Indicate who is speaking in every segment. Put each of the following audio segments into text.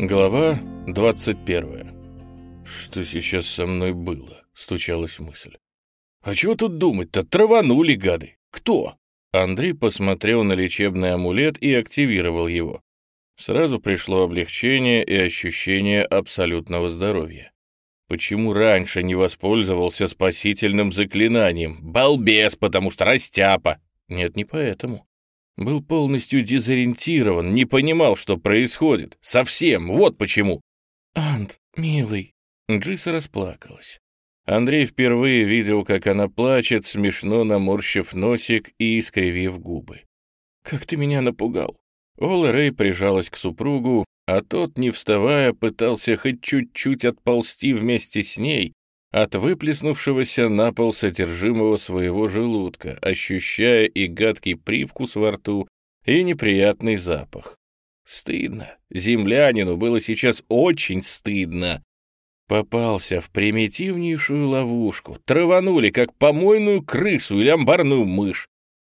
Speaker 1: Глава 21. «Что сейчас со мной было?» — стучалась мысль. «А чего тут думать-то? Траванули, гады! Кто?» Андрей посмотрел на лечебный амулет и активировал его. Сразу пришло облегчение и ощущение абсолютного здоровья. Почему раньше не воспользовался спасительным заклинанием? Балбес, потому что растяпа. Нет, не поэтому. Был полностью дезориентирован, не понимал, что происходит. Совсем, вот почему.
Speaker 2: «Ант, милый».
Speaker 1: Джиса расплакалась. Андрей впервые видел, как она плачет, смешно наморщив носик и искривив губы. «Как ты меня напугал!» Ола Рэй прижалась к супругу, а тот, не вставая, пытался хоть чуть-чуть отползти вместе с ней, от выплеснувшегося на пол содержимого своего желудка, ощущая и гадкий привкус во рту, и неприятный запах. Стыдно. Землянину было сейчас очень стыдно. Попался в примитивнейшую ловушку. Траванули, как помойную крысу или амбарную мышь.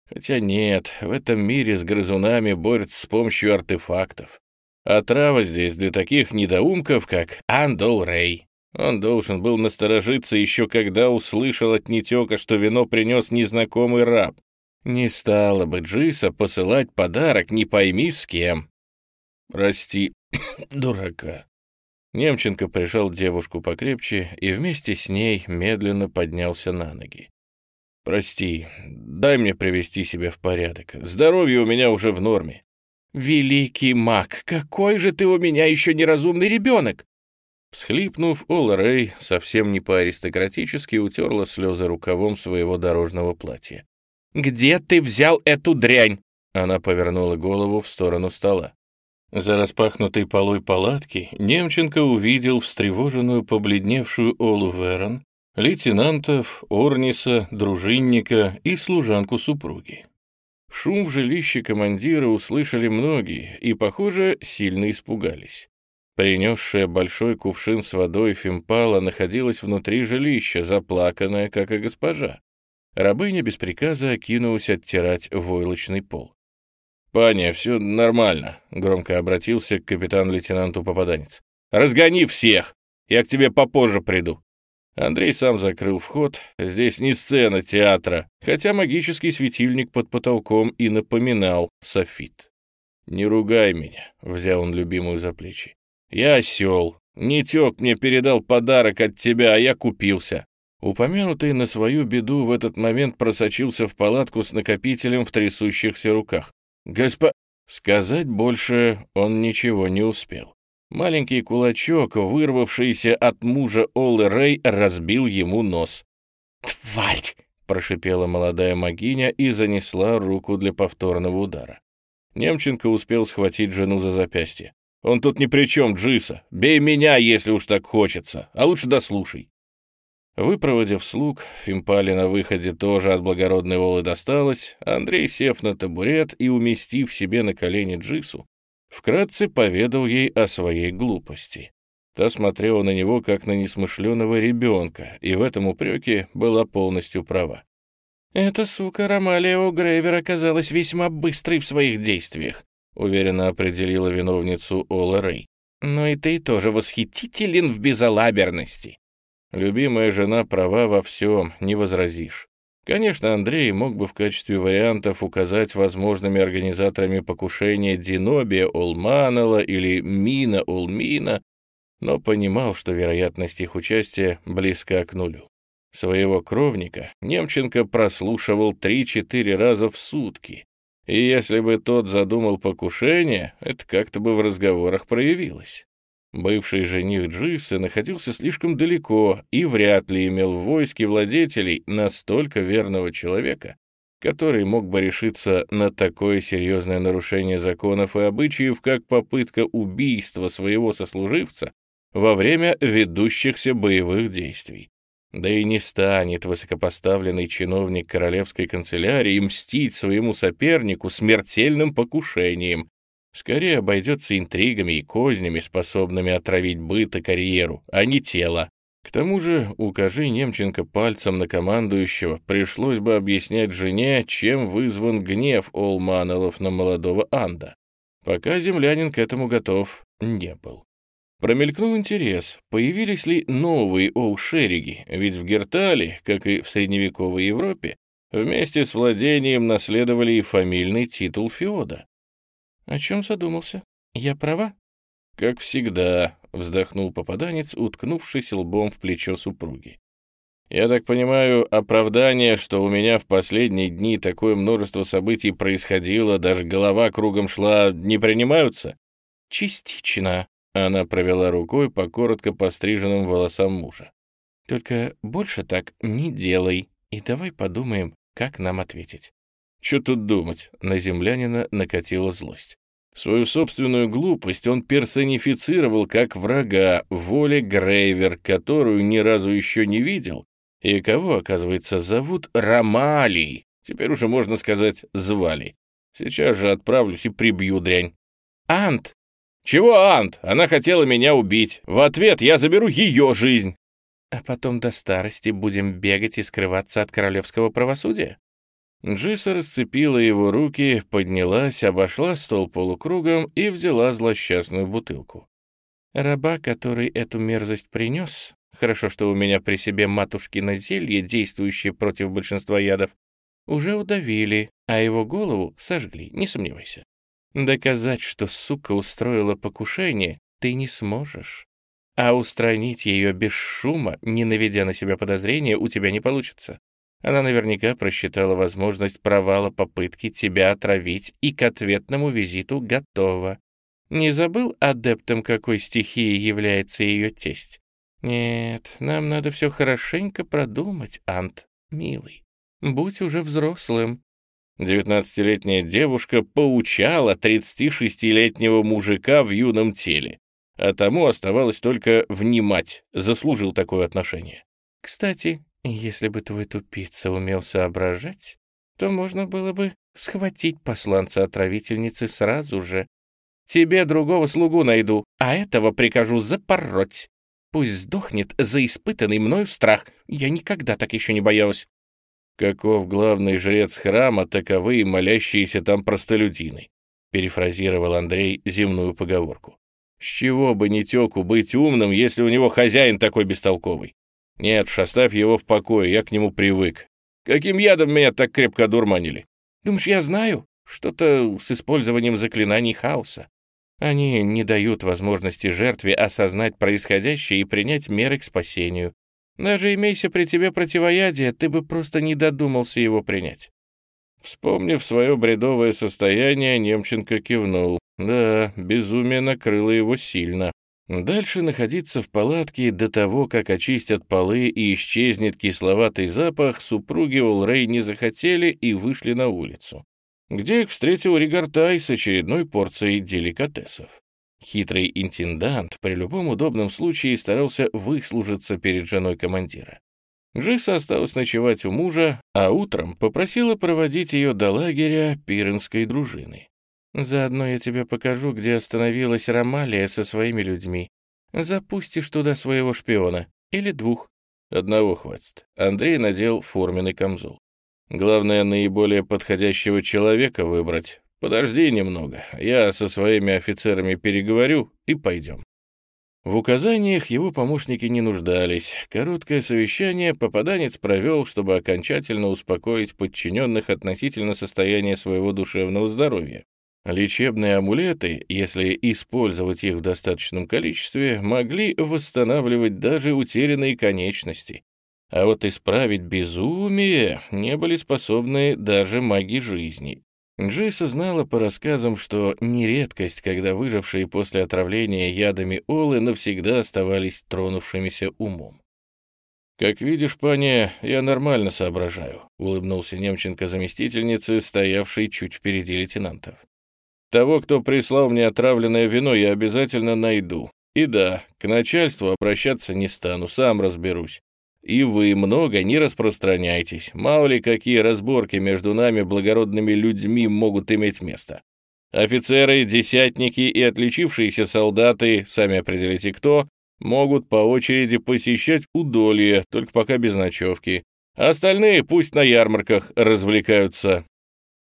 Speaker 1: Хотя нет, в этом мире с грызунами борются с помощью артефактов. А трава здесь для таких недоумков, как Андол Рэй. Он должен был насторожиться еще когда услышал от Нетека, что вино принес незнакомый раб. Не стало бы Джиса посылать подарок не пойми с кем. Прости, дурака. Немченко прижал девушку покрепче и вместе с ней медленно поднялся на ноги. «Прости, дай мне привести себя в порядок. Здоровье у меня уже в норме».
Speaker 2: «Великий маг, какой же ты у меня еще неразумный ребенок!»
Speaker 1: Всхлипнув, Ола Рэй совсем не по-аристократически утерла слезы рукавом своего дорожного платья.
Speaker 2: «Где ты взял эту дрянь?»
Speaker 1: Она повернула голову в сторону стола. За распахнутой полой палатки Немченко увидел встревоженную побледневшую Олу Верон, лейтенантов, Орниса, дружинника и служанку супруги. Шум в жилище командира услышали многие и, похоже, сильно испугались. Принесшая большой кувшин с водой Фимпала находилась внутри жилища, заплаканная, как и госпожа. Рабыня без приказа кинулась оттирать войлочный пол. «Паня, все нормально», — громко обратился к капитан-лейтенанту Попаданец. «Разгони всех! Я к тебе попозже приду». Андрей сам закрыл вход. Здесь не сцена театра, хотя магический светильник под потолком и напоминал софит. «Не ругай меня», — взял он любимую за плечи. «Я осел. Нитек мне передал подарок от тебя, а я купился». Упомянутый на свою беду в этот момент просочился в палатку с накопителем в трясущихся руках. «Госпо...» Сказать больше он ничего не успел. Маленький кулачок, вырвавшийся от мужа Олы Рэй, разбил ему нос.
Speaker 2: «Тварь!»
Speaker 1: — прошипела молодая магиня и занесла руку для повторного удара. Немченко успел схватить жену за запястье. Он тут ни при чем, Джиса. Бей меня, если уж так хочется, а лучше дослушай. Выпроводив слуг, Фимпали на выходе тоже от благородной волы досталось, Андрей, сев на табурет и уместив себе на колени Джису, вкратце поведал ей о своей глупости. Та смотрела на него, как на несмышленого ребенка, и в этом упреке была полностью права.
Speaker 2: «Эта сука Ромалия О'Грейвер оказалась весьма быстрой в своих действиях уверенно определила виновницу Ола Рэй. «Но и ты тоже восхитителен в безалаберности».
Speaker 1: Любимая жена права во всем, не возразишь. Конечно, Андрей мог бы в качестве вариантов указать возможными организаторами покушения Динобия Олманала или Мина Олмина, но понимал, что вероятность их участия близка к нулю. Своего кровника Немченко прослушивал 3-4 раза в сутки, и если бы тот задумал покушение, это как-то бы в разговорах проявилось. Бывший жених Джисы находился слишком далеко и вряд ли имел в войске владетелей настолько верного человека, который мог бы решиться на такое серьезное нарушение законов и обычаев, как попытка убийства своего сослуживца во время ведущихся боевых действий. Да и не станет высокопоставленный чиновник королевской канцелярии мстить своему сопернику смертельным покушением. Скорее обойдется интригами и кознями, способными отравить быт и карьеру, а не тело. К тому же, укажи Немченко пальцем на командующего, пришлось бы объяснять жене, чем вызван гнев Олманелов на молодого Анда. Пока землянин к этому готов не был. Промелькнул интерес, появились ли новые оушериги, ведь в Гертале, как и в средневековой Европе, вместе с владением наследовали и фамильный титул Феода.
Speaker 2: О чем задумался? Я права?
Speaker 1: Как всегда, вздохнул попаданец, уткнувшись лбом в плечо супруги. Я так понимаю, оправдание, что у меня в последние дни такое множество событий происходило, даже голова кругом шла, не принимаются?
Speaker 2: Частично.
Speaker 1: Она провела рукой по коротко постриженным волосам мужа.
Speaker 2: Только больше так не делай, и давай подумаем, как нам ответить.
Speaker 1: Что тут думать? На землянина накатила злость. Свою собственную глупость он персонифицировал как врага воле Грейвер, которую ни разу еще не видел, и кого, оказывается, зовут Ромалий. Теперь уже можно сказать «звали». Сейчас же отправлюсь и прибью дрянь.
Speaker 2: «Ант!»
Speaker 1: «Чего Ант? Она хотела меня убить. В ответ я заберу ее жизнь».
Speaker 2: «А потом до старости будем бегать и скрываться от королевского правосудия?»
Speaker 1: Джиса расцепила его руки, поднялась, обошла стол полукругом и взяла злосчастную бутылку.
Speaker 2: «Раба, который эту мерзость принес, хорошо, что у меня при себе матушкино зелье, действующее против большинства ядов, уже удавили, а его голову сожгли, не сомневайся. Доказать, что сука устроила покушение, ты не сможешь. А устранить ее без шума, не наведя на себя подозрения, у тебя не получится. Она наверняка просчитала возможность провала попытки тебя отравить и к ответному визиту готова. Не забыл адептом, какой стихией является ее тесть? Нет, нам надо все хорошенько продумать, Ант, милый. Будь уже взрослым.
Speaker 1: Девятнадцатилетняя девушка поучала 36-летнего мужика в юном теле, а тому оставалось только внимать, заслужил такое отношение.
Speaker 2: Кстати, если бы твой тупица умел соображать, то можно было бы схватить посланца-отравительницы сразу же. Тебе другого слугу найду, а этого прикажу запороть. Пусть сдохнет за испытанный мною страх. Я никогда так еще не боялась.
Speaker 1: Каков главный жрец храма, таковы и молящиеся там простолюдины, перефразировал Андрей земную поговорку. С чего бы Нитеку быть умным, если у него хозяин такой бестолковый? Нет уж, его в покое, я к нему привык. Каким ядом меня так крепко одурманили?
Speaker 2: Думаешь, я знаю? Что-то с использованием заклинаний хаоса. Они не дают возможности жертве осознать происходящее и принять меры к спасению. Даже имейся при тебе противоядие, ты бы просто не додумался его принять.
Speaker 1: Вспомнив свое бредовое состояние, Немченко кивнул. Да, безумие накрыло его сильно. Дальше находиться в палатке до того, как очистят полы и исчезнет кисловатый запах, супруги Олрей не захотели и вышли на улицу, где их встретил Ригартай с очередной порцией деликатесов. Хитрый интендант при любом удобном случае старался выслужиться перед женой командира. Джиса осталась ночевать у мужа, а утром попросила проводить ее до лагеря пиренской дружины.
Speaker 2: Заодно я тебе покажу, где остановилась Ромалия со своими людьми. Запустишь туда своего шпиона. Или двух.
Speaker 1: Одного хватит. Андрей надел форменный камзол. Главное, наиболее подходящего человека выбрать. Подожди немного. Я со своими офицерами переговорю и пойдем. В указаниях его помощники не нуждались. Короткое совещание попаданец провел, чтобы окончательно успокоить подчиненных относительно состояния своего душевного здоровья. Лечебные амулеты, если использовать их в достаточном количестве, могли восстанавливать даже утерянные конечности. А вот исправить безумие не были способны даже маги жизни. Джейса знала по рассказам, что не редкость, когда выжившие после отравления ядами Олы навсегда оставались тронувшимися умом. «Как видишь, паня, я нормально соображаю», — улыбнулся Немченко заместительницы, стоявшей чуть впереди лейтенантов. Того, кто прислал мне отравленное вино, я обязательно найду. И да, к начальству обращаться не стану, сам разберусь. И вы много не распространяйтесь, мало ли какие разборки между нами, благородными людьми, могут иметь место. Офицеры, десятники и отличившиеся солдаты, сами определите кто, могут по очереди посещать удолье, только пока без ночевки. Остальные пусть на ярмарках развлекаются.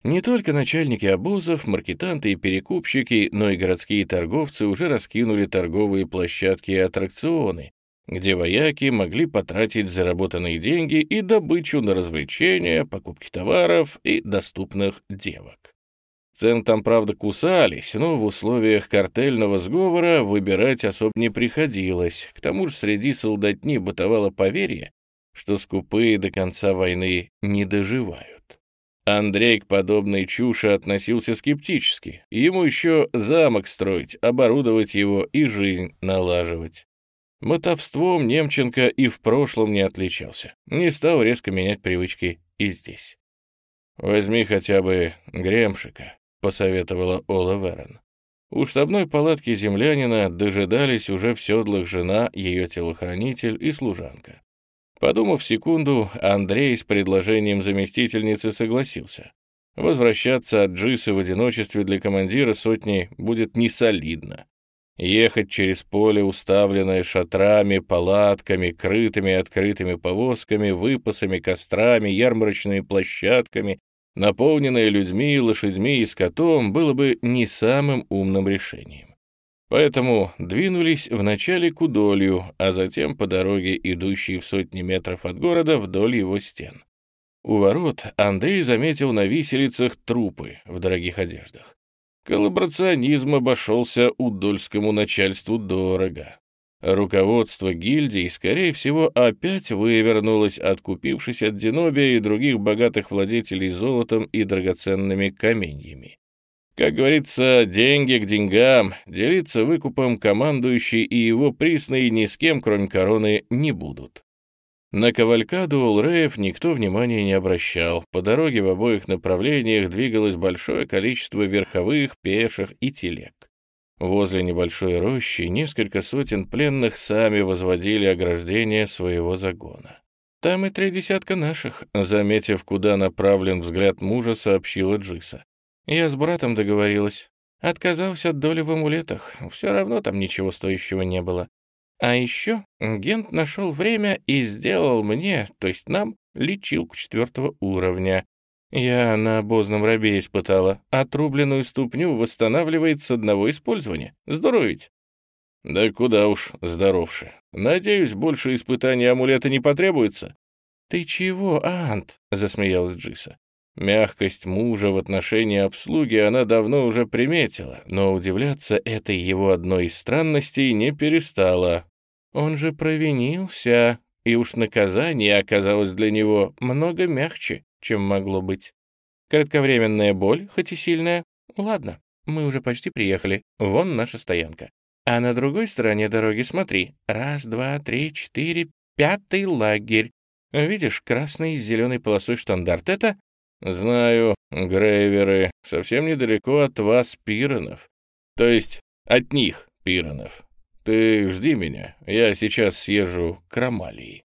Speaker 1: Не только начальники обозов, маркетанты и перекупщики, но и городские торговцы уже раскинули торговые площадки и аттракционы, где вояки могли потратить заработанные деньги и добычу на развлечения, покупки товаров и доступных девок. Цен там, правда, кусались, но в условиях картельного сговора выбирать особо не приходилось. К тому же среди солдатни бытовало поверье, что скупые до конца войны не доживают. Андрей к подобной чуши относился скептически. Ему еще замок строить, оборудовать его и жизнь налаживать. Мотовством Немченко и в прошлом не отличался. Не стал резко менять привычки и здесь. «Возьми хотя бы гремшика», — посоветовала Ола Верон. У штабной палатки землянина дожидались уже в седлах жена, ее телохранитель и служанка. Подумав секунду, Андрей с предложением заместительницы согласился. Возвращаться от Джисы в одиночестве для командира сотни будет несолидно. Ехать через поле, уставленное шатрами, палатками, крытыми и открытыми повозками, выпасами, кострами, ярмарочными площадками, наполненное людьми, лошадьми и скотом, было бы не самым умным решением. Поэтому двинулись вначале к удолью, а затем по дороге, идущей в сотни метров от города, вдоль его стен. У ворот Андрей заметил на виселицах трупы в дорогих одеждах. Коллаборационизм обошелся удольскому начальству дорого. Руководство гильдии, скорее всего, опять вывернулось, откупившись от Денобия и других богатых владетелей золотом и драгоценными каменьями. Как говорится, деньги к деньгам, делиться выкупом командующий и его присные ни с кем, кроме короны, не будут. На кавалькаду Улреев никто внимания не обращал. По дороге в обоих направлениях двигалось большое количество верховых, пеших и телег. Возле небольшой рощи несколько сотен пленных сами возводили ограждение своего загона. «Там и три десятка наших», — заметив, куда направлен взгляд мужа, сообщила Джиса. Я с братом договорилась. Отказался от доли в амулетах. Все равно там ничего стоящего не было. А еще Гент нашел время и сделал мне, то есть нам, лечилку четвертого уровня. Я на обозном рабе испытала. Отрубленную ступню восстанавливает с одного использования. Здорово ведь? Да куда уж здоровше. Надеюсь, больше испытаний амулета не потребуется. Ты чего, Ант? Засмеялась Джиса. Мягкость мужа в отношении обслуги она давно уже приметила, но удивляться этой его одной из странностей не перестала. Он же провинился, и уж наказание оказалось для него много мягче, чем могло быть. Кратковременная боль, хоть и сильная. Ладно, мы уже почти приехали. Вон наша стоянка. А на другой стороне дороги смотри. Раз, два, три, четыре, пятый лагерь. Видишь, красный с зеленой полосой штандарт — это «Знаю, Грейверы, совсем недалеко от вас Пиронов. То есть от них Пиронов. Ты жди меня, я сейчас съезжу к Ромалии».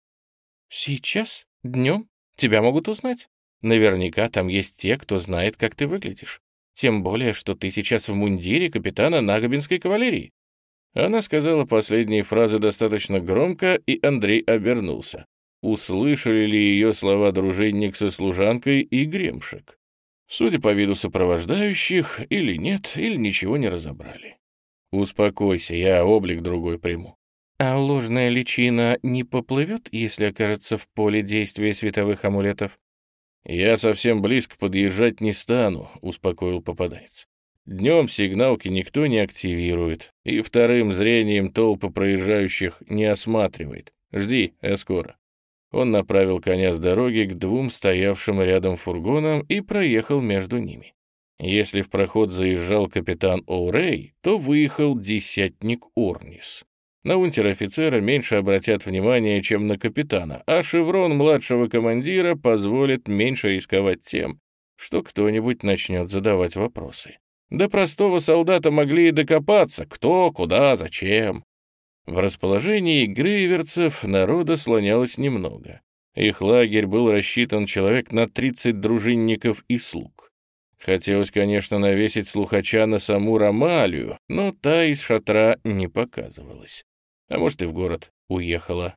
Speaker 1: «Сейчас? Днем? Тебя могут узнать? Наверняка там есть те, кто знает, как ты выглядишь. Тем более, что ты сейчас в мундире капитана Нагобинской кавалерии». Она сказала последние фразы достаточно громко, и Андрей обернулся услышали ли ее слова дружинник со служанкой и гремшик. Судя по виду сопровождающих, или нет, или ничего не разобрали. «Успокойся, я облик другой приму». «А ложная личина не поплывет, если окажется в поле действия световых амулетов?» «Я совсем близко подъезжать не стану», — успокоил попаданец. «Днем сигналки никто не активирует, и вторым зрением толпа проезжающих не осматривает. Жди, я скоро». Он направил коня с дороги к двум стоявшим рядом фургонам и проехал между ними. Если в проход заезжал капитан О'Рей, то выехал десятник Орнис. На унтер-офицера меньше обратят внимание, чем на капитана, а шеврон младшего командира позволит меньше рисковать тем, что кто-нибудь начнет задавать вопросы. До простого солдата могли и докопаться, кто, куда, зачем. В расположении грейверцев народа слонялось немного. Их лагерь был рассчитан человек на 30 дружинников и слуг. Хотелось, конечно, навесить слухача на саму Ромалию, но та из шатра не показывалась. А может, и в город уехала.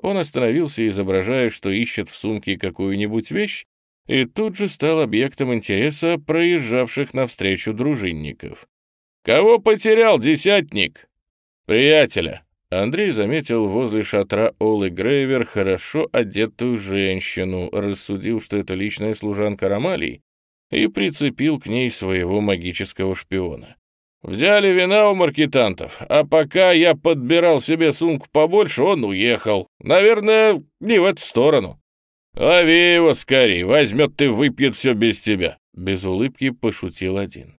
Speaker 1: Он остановился, изображая, что ищет в сумке какую-нибудь вещь, и тут же стал объектом интереса проезжавших навстречу дружинников. «Кого потерял, десятник?» «Приятеля». Андрей заметил возле шатра Олы Грейвер хорошо одетую женщину, рассудил, что это личная служанка Ромалий, и прицепил к ней своего магического шпиона. «Взяли вина у маркетантов, а пока я подбирал себе сумку побольше, он уехал. Наверное, не в эту сторону». «Лови его скорей, возьмет ты, выпьет все без тебя», — без улыбки пошутил один.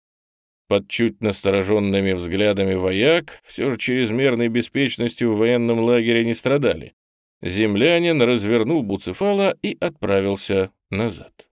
Speaker 1: Под чуть настороженными взглядами вояк все же чрезмерной беспечностью в военном лагере не страдали. Землянин развернул Буцефала и отправился назад.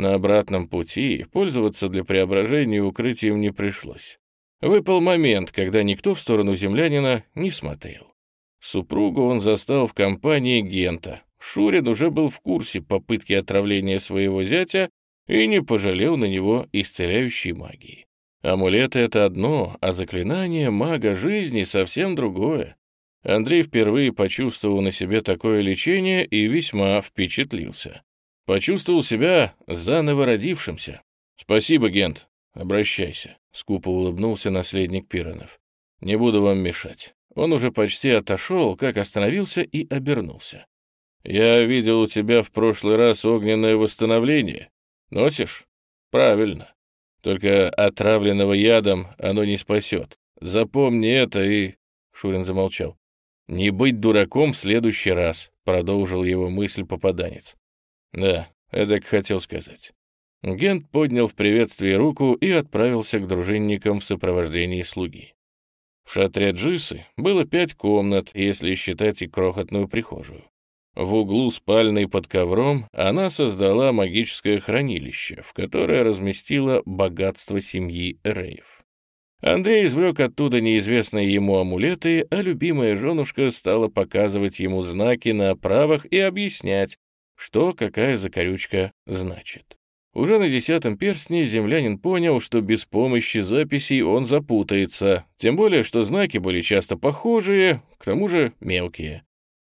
Speaker 1: На обратном пути пользоваться для преображения укрытием не пришлось. Выпал момент, когда никто в сторону землянина не смотрел. Супругу он застал в компании Гента. Шурин уже был в курсе попытки отравления своего зятя и не пожалел на него исцеляющей магии. Амулеты — это одно, а заклинание мага жизни — совсем другое. Андрей впервые почувствовал на себе такое лечение и весьма впечатлился. Почувствовал себя заново родившимся. «Спасибо, Гент. Обращайся», — скупо улыбнулся наследник Пиронов. «Не буду вам мешать». Он уже почти отошел, как остановился и обернулся. «Я видел у тебя в прошлый раз огненное восстановление. Носишь? Правильно. Только отравленного ядом оно не спасет. Запомни это и...» Шурин замолчал. «Не быть дураком в следующий раз», — продолжил его мысль попаданец. «Да, Эдак хотел сказать». Гент поднял в приветствии руку и отправился к дружинникам в сопровождении слуги. В шатре Джисы было пять комнат, если считать и крохотную прихожую. В углу спальной под ковром она создала магическое хранилище, в которое разместила богатство семьи Рейв. Андрей извлек оттуда неизвестные ему амулеты, а любимая женушка стала показывать ему знаки на оправах и объяснять, что какая закорючка значит. Уже на десятом перстне землянин понял, что без помощи записей он запутается, тем более, что знаки были часто похожие, к тому же мелкие.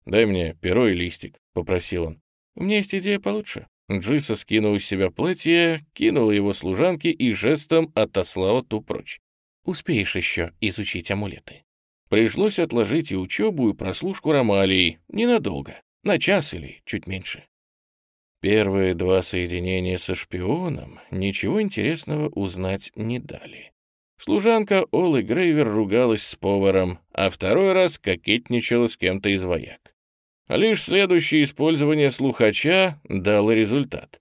Speaker 1: «Дай мне перо и листик», — попросил он. «У меня есть идея получше». Джиса скинул из себя платье, кинула его служанке и жестом отослала ту прочь. «Успеешь еще изучить амулеты». Пришлось отложить и учебу, и прослушку Ромалии. Ненадолго, на час или чуть меньше. Первые два соединения со шпионом ничего интересного узнать не дали. Служанка Олы Грейвер ругалась с поваром, а второй раз кокетничала с кем-то из вояк. Лишь следующее использование слухача дало результат.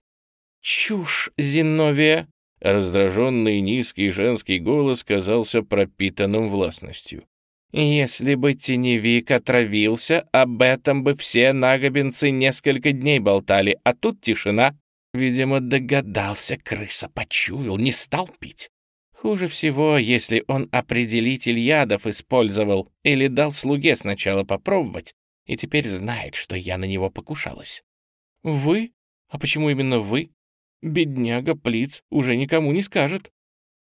Speaker 1: «Чушь, Зиновия!» Раздраженный низкий женский голос казался пропитанным властностью. Если бы теневик отравился, об этом бы все нагобинцы несколько дней болтали, а тут тишина. Видимо, догадался, крыса почуял, не стал пить. Хуже всего, если он определитель ядов использовал или дал слуге сначала попробовать, и теперь знает, что я на него покушалась. Вы? А почему именно вы? Бедняга Плиц уже никому не скажет.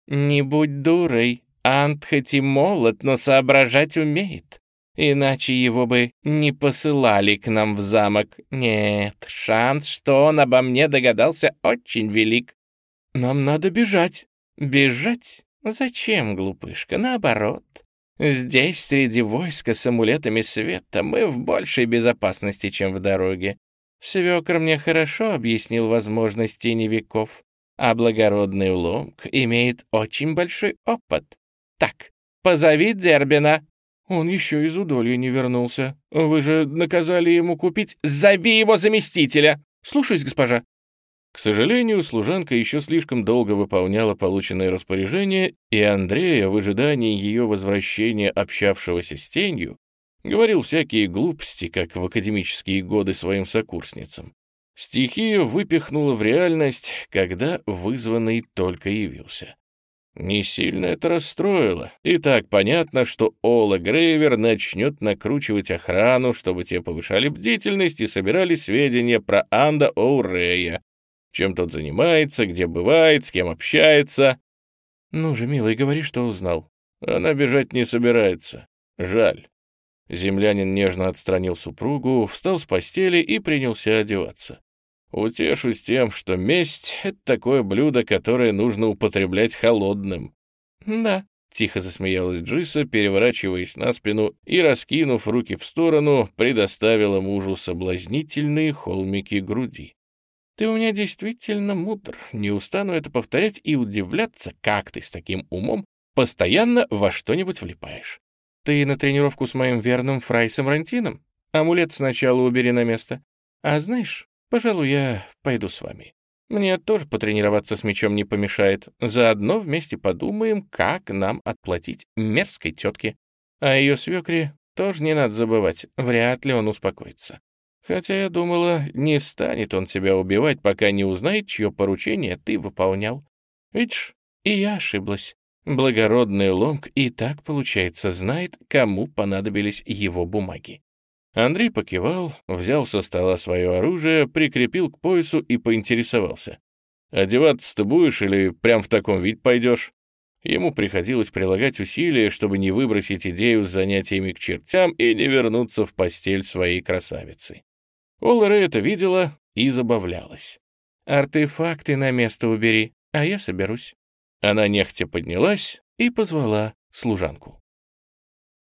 Speaker 1: Не будь дурой, Ант хоть и молод, но соображать умеет. Иначе его бы не посылали к нам в замок. Нет, шанс, что он обо мне догадался, очень велик. Нам надо бежать. Бежать? Зачем, глупышка? Наоборот. Здесь, среди войска с амулетами света, мы в большей безопасности, чем в дороге. Свекр мне хорошо объяснил возможности теневиков, а благородный уломк имеет очень большой опыт. Так, позови Дербина». «Он еще из удолья не вернулся. Вы же наказали ему купить...» «Зови его заместителя!» «Слушаюсь, госпожа». К сожалению, служанка еще слишком долго выполняла полученные распоряжения, и Андрея, в ожидании ее возвращения, общавшегося с тенью, говорил всякие глупости, как в академические годы своим сокурсницам. Стихию выпихнула в реальность, когда вызванный только явился. Не сильно это расстроило. И так понятно, что Ола Грейвер начнет накручивать охрану, чтобы те повышали бдительность и собирали сведения про Анда О'Рея. Чем тот занимается, где бывает, с кем общается. Ну же, милый, говори, что узнал. Она бежать не собирается. Жаль. Землянин нежно отстранил супругу, встал с постели и принялся одеваться. Утешусь тем, что месть — это такое блюдо, которое нужно употреблять холодным.
Speaker 2: Да, Тихо засмеялась Джиса, переворачиваясь на спину и, раскинув руки в сторону, предоставила мужу соблазнительные холмики груди. «Ты у меня действительно мудр. Не устану это повторять и удивляться, как ты с таким умом постоянно во что-нибудь влипаешь. Ты на тренировку с моим верным Фрайсом Рантином? Амулет сначала убери на место. А знаешь, пожалуй, я пойду с вами. Мне тоже потренироваться с мечом не помешает. Заодно вместе подумаем, как нам отплатить мерзкой тетке. А ее свекре тоже не надо забывать, вряд ли он успокоится. Хотя я думала, не станет он тебя убивать, пока не узнает, чье поручение ты выполнял. Видишь, и я ошиблась. Благородный Лонг и так, получается, знает, кому понадобились его бумаги. Андрей покивал, взял со стола свое оружие, прикрепил к поясу и поинтересовался. «Одеваться ты будешь или прям в таком вид пойдешь?» Ему приходилось прилагать усилия, чтобы не выбросить идею с занятиями к чертям и не вернуться в постель своей красавицы. Ола это видела и забавлялась. «Артефакты на место убери, а я соберусь». Она нехотя поднялась и позвала служанку.